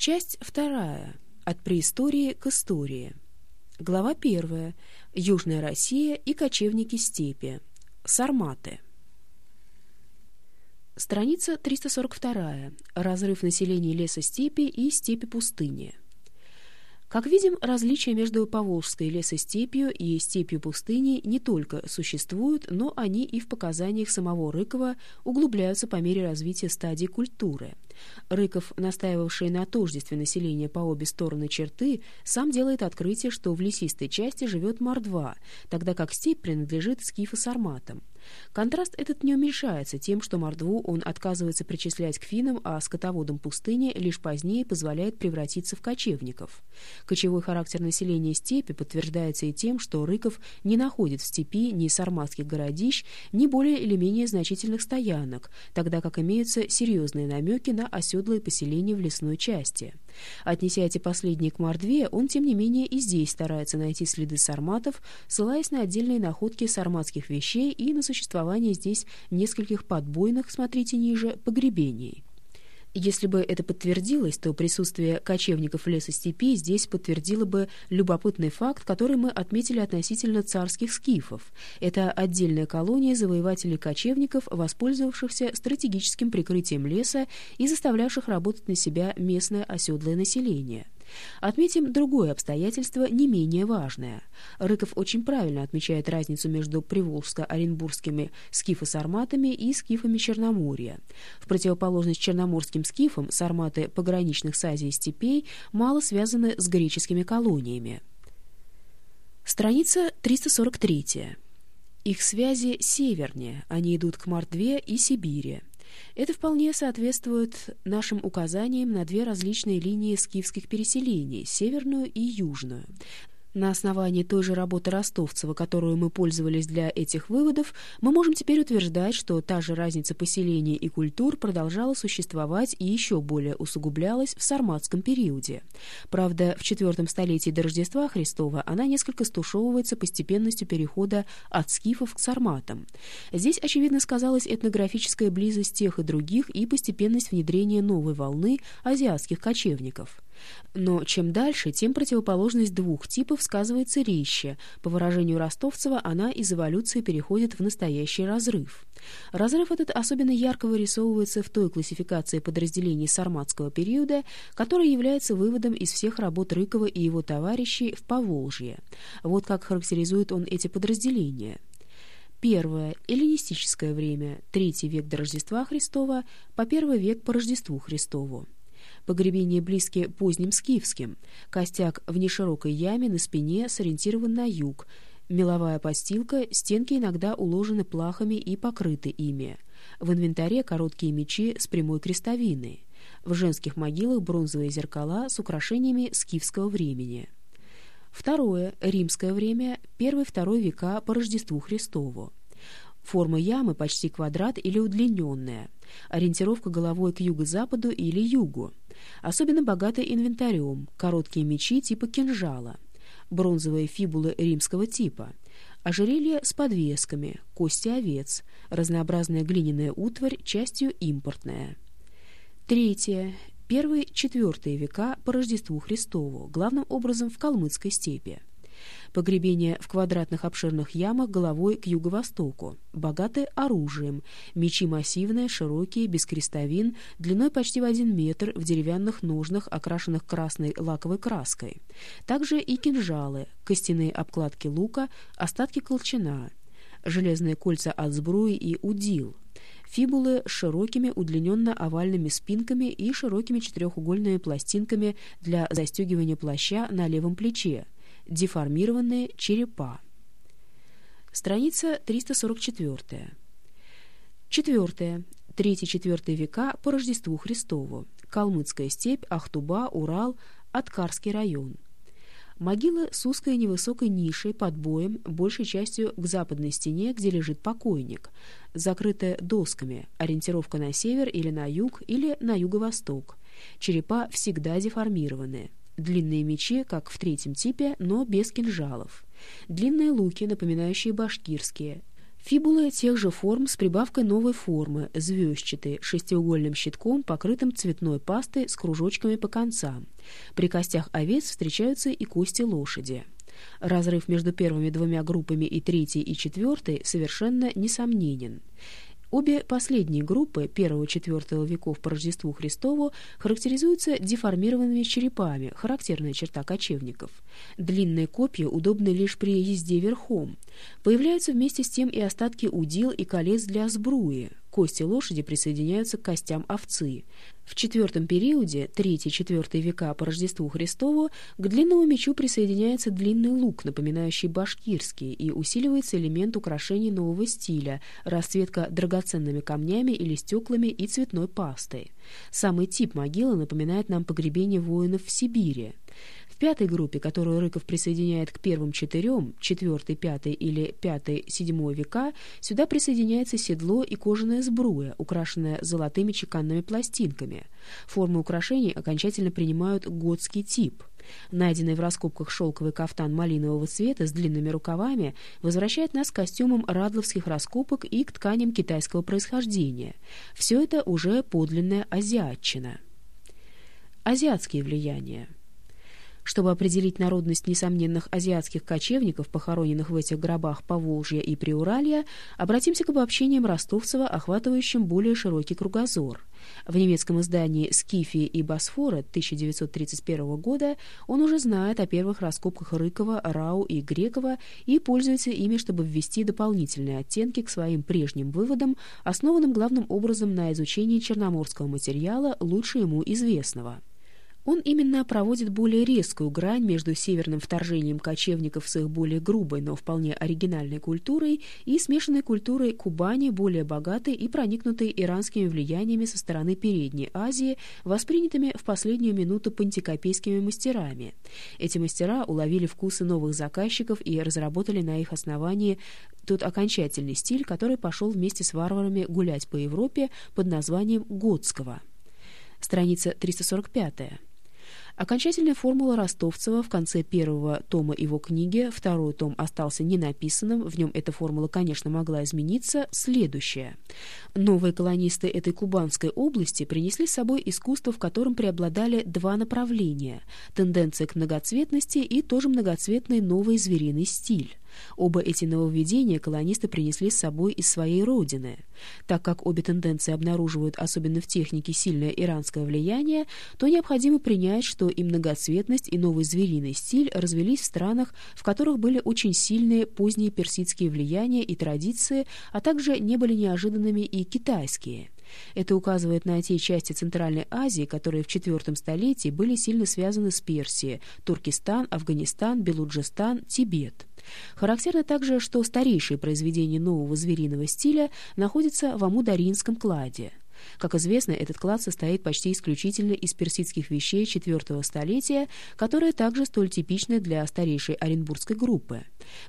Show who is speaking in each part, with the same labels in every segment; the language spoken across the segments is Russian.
Speaker 1: Часть вторая. От преистории к истории. Глава первая. Южная Россия и кочевники степи. Сарматы. Страница 342. Разрыв населения леса-степи и степи-пустыни. Как видим, различия между Поволжской лесостепью и степью пустыни не только существуют, но они и в показаниях самого Рыкова углубляются по мере развития стадий культуры. Рыков, настаивавший на тождестве населения по обе стороны черты, сам делает открытие, что в лесистой части живет мордва, тогда как степь принадлежит скифо-сарматам. Контраст этот не уменьшается тем, что мордву он отказывается причислять к финам, а скотоводам пустыни лишь позднее позволяет превратиться в кочевников. Кочевой характер населения степи подтверждается и тем, что Рыков не находит в степи ни сарматских городищ, ни более или менее значительных стоянок, тогда как имеются серьезные намеки на оседлые поселения в лесной части. Отнеся эти последние к Мордве, он, тем не менее, и здесь старается найти следы сарматов, ссылаясь на отдельные находки сарматских вещей и на существование здесь нескольких подбойных, смотрите ниже, погребений. Если бы это подтвердилось, то присутствие кочевников в лесостепи здесь подтвердило бы любопытный факт, который мы отметили относительно царских скифов. Это отдельная колония завоевателей-кочевников, воспользовавшихся стратегическим прикрытием леса и заставлявших работать на себя местное оседлое население. Отметим другое обстоятельство, не менее важное. Рыков очень правильно отмечает разницу между приволжско-оренбургскими скифо-сарматами и скифами Черноморья. В противоположность черноморским скифам сарматы пограничных с Азией степей мало связаны с греческими колониями. Страница 343. Их связи севернее, они идут к Мордве и Сибири. Это вполне соответствует нашим указаниям на две различные линии скифских переселений – северную и южную. На основании той же работы Ростовцева, которую мы пользовались для этих выводов, мы можем теперь утверждать, что та же разница поселений и культур продолжала существовать и еще более усугублялась в сарматском периоде. Правда, в IV столетии до Рождества Христова она несколько стушевывается постепенностью перехода от скифов к сарматам. Здесь, очевидно, сказалась этнографическая близость тех и других и постепенность внедрения новой волны азиатских кочевников. Но чем дальше, тем противоположность двух типов сказывается резче. По выражению Ростовцева, она из эволюции переходит в настоящий разрыв. Разрыв этот особенно ярко вырисовывается в той классификации подразделений сарматского периода, которая является выводом из всех работ Рыкова и его товарищей в Поволжье. Вот как характеризует он эти подразделения. Первое – эллинистическое время, третий век до Рождества Христова, по первый век по Рождеству Христову. Погребения близкие поздним скифским. Костяк в неширокой яме на спине сориентирован на юг. Меловая постилка, стенки иногда уложены плахами и покрыты ими. В инвентаре короткие мечи с прямой крестовиной. В женских могилах бронзовые зеркала с украшениями скифского времени. Второе. Римское время. Первый-второй века по Рождеству Христову. Форма ямы почти квадрат или удлиненная. Ориентировка головой к юго-западу или югу. Особенно богата инвентарем, короткие мечи типа кинжала, бронзовые фибулы римского типа, ожерелье с подвесками, кости овец, разнообразная глиняная утварь, частью импортная. Третье. Первый-четвертые века по Рождеству Христову, главным образом в Калмыцкой степи. Погребение в квадратных обширных ямах головой к юго-востоку. Богаты оружием. Мечи массивные, широкие, без крестовин, длиной почти в один метр, в деревянных ножнах, окрашенных красной лаковой краской. Также и кинжалы, костяные обкладки лука, остатки колчана, железные кольца от сбруи и удил, фибулы с широкими удлиненно-овальными спинками и широкими четырехугольными пластинками для застегивания плаща на левом плече, Деформированные черепа. Страница 344. Четвертое. Третий-четвертый века по Рождеству Христову. Калмыцкая степь, Ахтуба, Урал, Аткарский район. Могилы с узкой невысокой нишей под боем, большей частью к западной стене, где лежит покойник, закрытая досками, ориентировка на север или на юг, или на юго-восток. Черепа всегда деформированные. Длинные мечи, как в третьем типе, но без кинжалов. Длинные луки, напоминающие башкирские. Фибулы тех же форм с прибавкой новой формы, звездчатые, шестиугольным щитком, покрытым цветной пастой с кружочками по концам. При костях овец встречаются и кости лошади. Разрыв между первыми двумя группами и третьей и четвертой совершенно несомненен. Обе последние группы I-IV веков по Рождеству Христову характеризуются деформированными черепами, характерная черта кочевников. Длинные копья удобны лишь при езде верхом. Появляются вместе с тем и остатки удил и колец для сбруи. Кости лошади присоединяются к костям овцы. В четвертом периоде, 3-4 века по Рождеству Христову, к длинному мечу присоединяется длинный лук, напоминающий башкирский, и усиливается элемент украшений нового стиля, расцветка драгоценными камнями или стеклами и цветной пастой. Самый тип могилы напоминает нам погребение воинов в Сибири пятой группе, которую Рыков присоединяет к первым четырем, четвертый, пятый или пятый, седьмой века, сюда присоединяется седло и кожаная сбруя, украшенная золотыми чеканными пластинками. Формы украшений окончательно принимают готский тип. Найденный в раскопках шелковый кафтан малинового цвета с длинными рукавами возвращает нас к костюмам радловских раскопок и к тканям китайского происхождения. Все это уже подлинная азиатчина. Азиатские влияния. Чтобы определить народность несомненных азиатских кочевников, похороненных в этих гробах Поволжья и Приуралья, обратимся к обобщениям Ростовцева, охватывающим более широкий кругозор. В немецком издании «Скифии и Босфора» 1931 года он уже знает о первых раскопках Рыкова, Рау и Грекова и пользуется ими, чтобы ввести дополнительные оттенки к своим прежним выводам, основанным главным образом на изучении черноморского материала, лучше ему известного. Он именно проводит более резкую грань между северным вторжением кочевников с их более грубой, но вполне оригинальной культурой и смешанной культурой Кубани, более богатой и проникнутой иранскими влияниями со стороны Передней Азии, воспринятыми в последнюю минуту пантикопейскими мастерами. Эти мастера уловили вкусы новых заказчиков и разработали на их основании тот окончательный стиль, который пошел вместе с варварами гулять по Европе под названием «Готского». Страница 345. Окончательная формула Ростовцева в конце первого тома его книги, второй том остался ненаписанным, в нем эта формула, конечно, могла измениться, следующая. Новые колонисты этой кубанской области принесли с собой искусство, в котором преобладали два направления – тенденция к многоцветности и тоже многоцветный новый звериный стиль. Оба эти нововведения колонисты принесли с собой из своей родины. Так как обе тенденции обнаруживают, особенно в технике, сильное иранское влияние, то необходимо принять, что и многоцветность, и новый звериный стиль развелись в странах, в которых были очень сильные поздние персидские влияния и традиции, а также не были неожиданными и китайские. Это указывает на те части Центральной Азии, которые в IV столетии были сильно связаны с Персией – Туркестан, Афганистан, Белуджистан, Тибет. Характерно также, что старейшие произведения нового звериного стиля находятся в Амударинском кладе. Как известно, этот клад состоит почти исключительно из персидских вещей IV столетия, которые также столь типичны для старейшей оренбургской группы.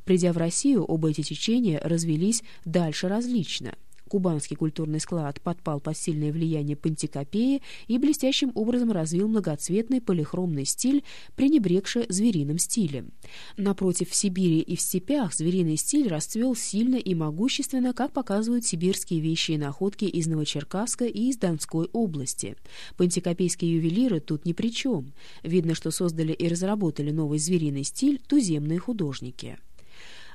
Speaker 1: Придя в Россию, оба эти течения развелись дальше различно – Кубанский культурный склад подпал под сильное влияние пантикопеи и блестящим образом развил многоцветный полихромный стиль, пренебрегший звериным стилем. Напротив, в Сибири и в степях звериный стиль расцвел сильно и могущественно, как показывают сибирские вещи и находки из Новочеркасска и из Донской области. Пантикопейские ювелиры тут ни при чем. Видно, что создали и разработали новый звериный стиль туземные художники.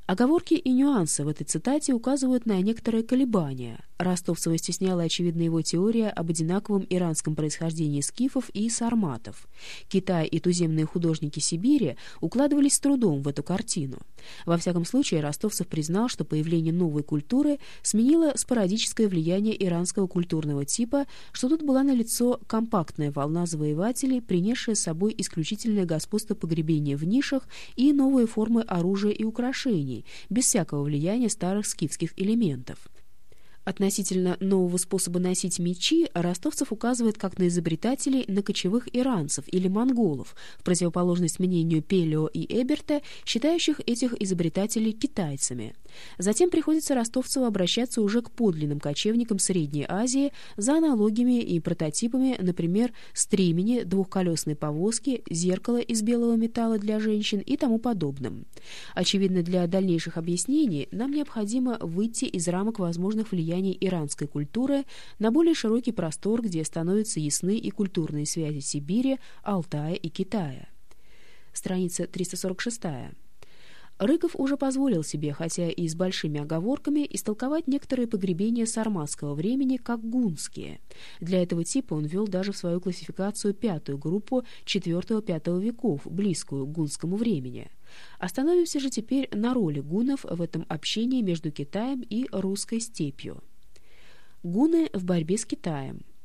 Speaker 1: Оговорки и нюансы в этой цитате указывают на некоторые колебания. Ростовцева стесняла, очевидно, его теория об одинаковом иранском происхождении скифов и сарматов. Китай и туземные художники Сибири укладывались с трудом в эту картину. Во всяком случае, Ростовцев признал, что появление новой культуры сменило спорадическое влияние иранского культурного типа, что тут была налицо компактная волна завоевателей, принесшая с собой исключительное господство погребения в нишах и новые формы оружия и украшений, без всякого влияния старых скифских элементов. Относительно нового способа носить мечи ростовцев указывает как на изобретателей на кочевых иранцев или монголов, в противоположность мнению Пелео и Эберта, считающих этих изобретателей китайцами. Затем приходится ростовцеву обращаться уже к подлинным кочевникам Средней Азии за аналогиями и прототипами, например, стремени, двухколесной повозки, зеркала из белого металла для женщин и тому подобным. Очевидно, для дальнейших объяснений нам необходимо выйти из рамок возможных влияний иранской культуры на более широкий простор, где становятся ясны и культурные связи Сибири, Алтая и Китая. Страница 346. Рыков уже позволил себе, хотя и с большими оговорками, истолковать некоторые погребения сарматского времени как гунские. Для этого типа он ввел даже в свою классификацию пятую группу IV-V веков, близкую к гунскому времени. Остановимся же теперь на роли гунов в этом общении между Китаем и русской степью. Гуны в борьбе с Китаем –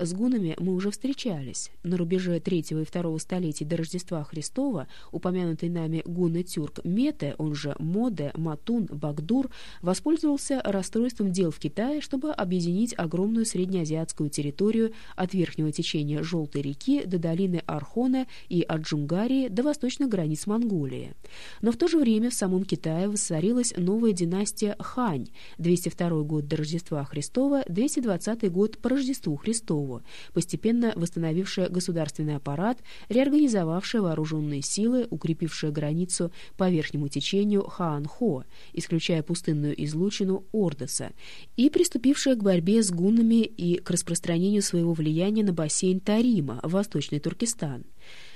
Speaker 1: с гунами мы уже встречались. На рубеже третьего и второго столетий до Рождества Христова упомянутый нами гуны-тюрк Мете, он же Моде, Матун, Багдур, воспользовался расстройством дел в Китае, чтобы объединить огромную среднеазиатскую территорию от верхнего течения Желтой реки до долины Архона и от Джунгарии до восточных границ Монголии. Но в то же время в самом Китае воцарилась новая династия Хань, 202 год до Рождества Христова, 220 год по Рождеству Христову, Петрову, постепенно восстановившая государственный аппарат, реорганизовавшая вооруженные силы, укрепившая границу по верхнему течению Хаан-Хо, исключая пустынную излучину Ордоса, и приступившая к борьбе с гуннами и к распространению своего влияния на бассейн Тарима, Восточный Туркестан.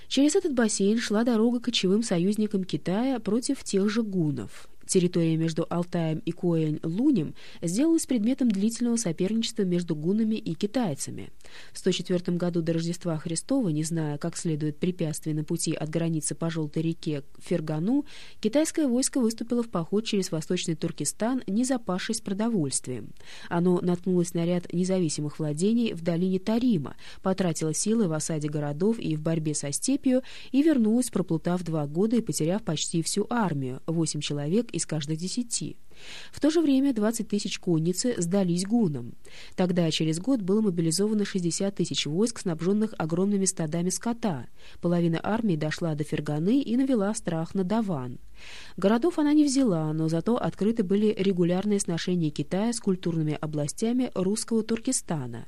Speaker 1: Через этот бассейн шла дорога кочевым союзникам Китая против тех же гуннов. Территория между Алтаем и Коэнь-Лунем сделалась предметом длительного соперничества между гуннами и китайцами. В 104 году до Рождества Христова, не зная, как следует препятствий на пути от границы по Желтой реке к Фергану, китайское войско выступило в поход через Восточный Туркестан, не запавшись продовольствием. Оно наткнулось на ряд независимых владений в долине Тарима, потратило силы в осаде городов и в борьбе со степью и вернулось, проплутав два года и потеряв почти всю армию, восемь человек из каждых десяти. В то же время 20 тысяч конницы сдались гунам. Тогда через год было мобилизовано 60 тысяч войск, снабженных огромными стадами скота. Половина армии дошла до Ферганы и навела страх на Даван. Городов она не взяла, но зато открыты были регулярные сношения Китая с культурными областями русского Туркестана.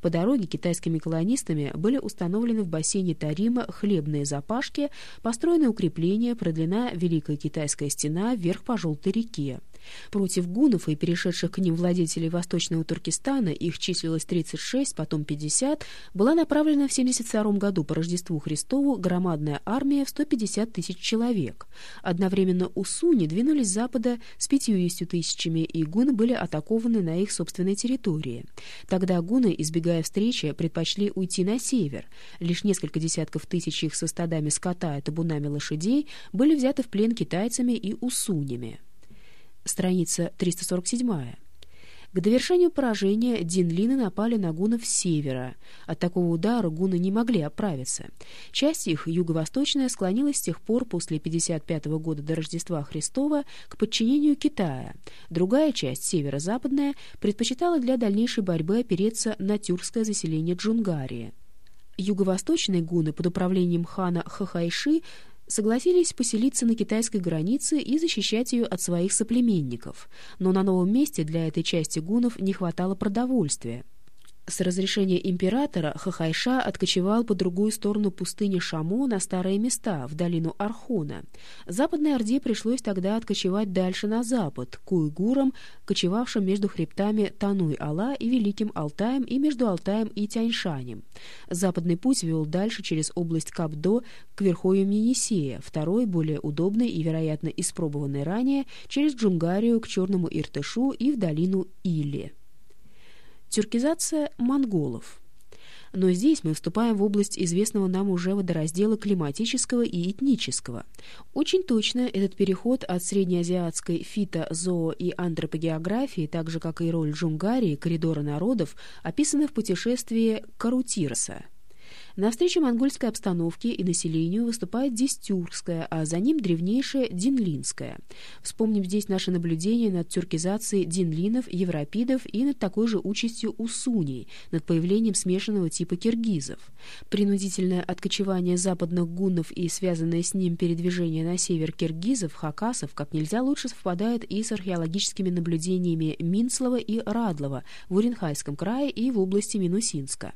Speaker 1: По дороге китайскими колонистами были установлены в бассейне Тарима хлебные запашки, построены укрепления, продлена Великая Китайская стена вверх по Желтой реке. Против гунов и перешедших к ним владетелей Восточного Туркестана, их числилось 36, потом 50, была направлена в 72 году по Рождеству Христову громадная армия в 150 тысяч человек. Одновременно у двинулись с запада с 50 тысячами, и гуны были атакованы на их собственной территории. Тогда гуны, избегая встречи, предпочли уйти на север. Лишь несколько десятков тысяч их со стадами скота и табунами лошадей были взяты в плен китайцами и усунями страница 347. К довершению поражения динлины напали на гунов с севера. От такого удара гуны не могли оправиться. Часть их, юго-восточная, склонилась с тех пор после 55 года до Рождества Христова к подчинению Китая. Другая часть, северо-западная, предпочитала для дальнейшей борьбы опереться на тюркское заселение Джунгарии. Юго-восточные гуны под управлением хана Хахайши согласились поселиться на китайской границе и защищать ее от своих соплеменников, но на новом месте для этой части гунов не хватало продовольствия. С разрешения императора Хахайша откочевал по другую сторону пустыни Шамо на старые места, в долину Архона. Западной Орде пришлось тогда откочевать дальше на запад, к уйгурам, кочевавшим между хребтами Тануй-Ала и Великим Алтаем и между Алтаем и Тяньшанем. Западный путь вел дальше через область Кабдо к верховью Енисея, второй, более удобный и, вероятно, испробованный ранее, через Джунгарию к Черному Иртышу и в долину Или. Тюркизация монголов. Но здесь мы вступаем в область известного нам уже водораздела климатического и этнического. Очень точно этот переход от среднеазиатской фито-, зоо- и антропогеографии, так же как и роль Джунгарии, коридора народов, описаны в путешествии Карутирса – На встрече монгольской обстановке и населению выступает Дистюркская, а за ним древнейшая Динлинская. Вспомним здесь наши наблюдения над тюркизацией динлинов, европидов и над такой же участью усуней, над появлением смешанного типа киргизов. Принудительное откочевание западных гуннов и связанное с ним передвижение на север киргизов, хакасов как нельзя лучше совпадает и с археологическими наблюдениями Минцлова и Радлова в Уренхайском крае и в области Минусинска.